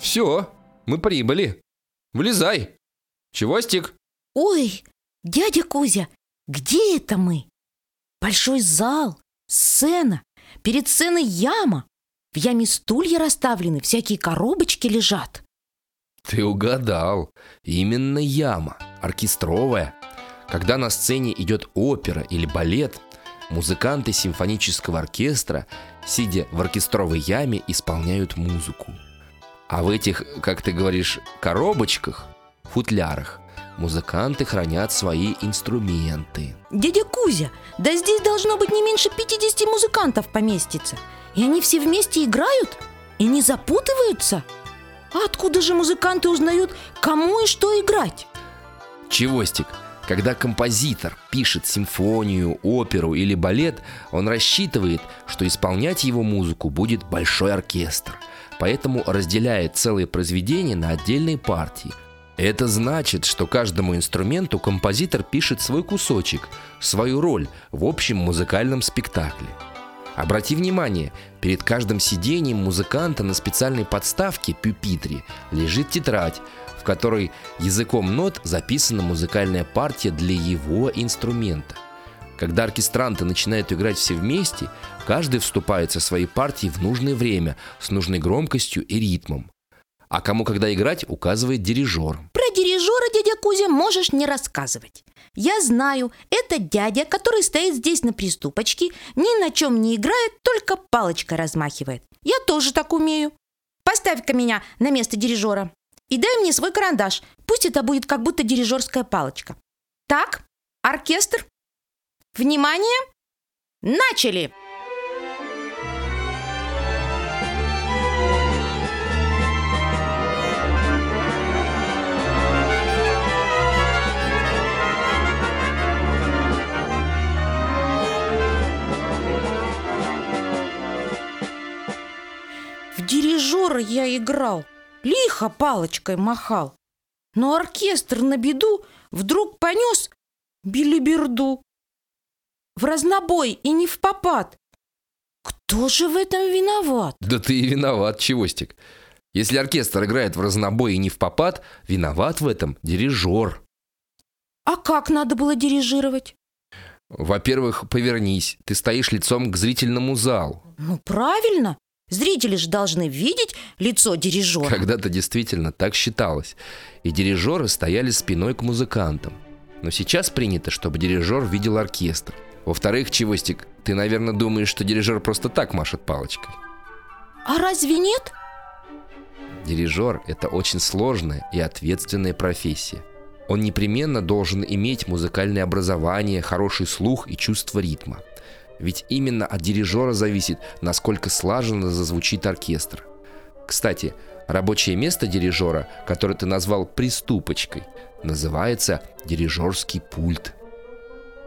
Все, мы прибыли. Влезай. Чевостик? Ой, дядя Кузя, где это мы? Большой зал, сцена, перед сценой яма. В яме стулья расставлены, всякие коробочки лежат. Ты угадал. Именно яма, оркестровая. Когда на сцене идет опера или балет, музыканты симфонического оркестра, сидя в оркестровой яме, исполняют музыку. А в этих, как ты говоришь, коробочках, футлярах, музыканты хранят свои инструменты. Дядя Кузя, да здесь должно быть не меньше 50 музыкантов поместится. И они все вместе играют? И не запутываются? А откуда же музыканты узнают, кому и что играть? Чевостик, когда композитор пишет симфонию, оперу или балет, он рассчитывает, что исполнять его музыку будет большой оркестр. Поэтому разделяет целые произведения на отдельные партии. Это значит, что каждому инструменту композитор пишет свой кусочек, свою роль в общем музыкальном спектакле. Обрати внимание, перед каждым сидением музыканта на специальной подставке пюпитре лежит тетрадь, в которой языком нот записана музыкальная партия для его инструмента. Когда оркестранты начинают играть все вместе, каждый вступает со своей партией в нужное время, с нужной громкостью и ритмом. А кому когда играть, указывает дирижер. Про дирижера, дядя Кузя, можешь не рассказывать. Я знаю, это дядя, который стоит здесь на приступочке, ни на чем не играет, только палочкой размахивает. Я тоже так умею. Поставь-ка меня на место дирижера и дай мне свой карандаш. Пусть это будет как будто дирижерская палочка. Так, оркестр. Внимание! Начали! В дирижера я играл, лихо палочкой махал. Но оркестр на беду вдруг понес билиберду. В разнобой и не в попад. Кто же в этом виноват? Да ты и виноват, Чевостик. Если оркестр играет в разнобой и не в попад, виноват в этом дирижер. А как надо было дирижировать? Во-первых, повернись, ты стоишь лицом к зрительному залу. Ну, правильно. Зрители же должны видеть лицо дирижера. Когда-то действительно так считалось. И дирижеры стояли спиной к музыкантам. Но сейчас принято, чтобы дирижер видел оркестр. Во-вторых, Чевостик, ты, наверное, думаешь, что дирижер просто так машет палочкой. А разве нет? Дирижер – это очень сложная и ответственная профессия. Он непременно должен иметь музыкальное образование, хороший слух и чувство ритма. Ведь именно от дирижера зависит, насколько слаженно зазвучит оркестр. Кстати, рабочее место дирижера, которое ты назвал приступочкой, называется дирижерский пульт.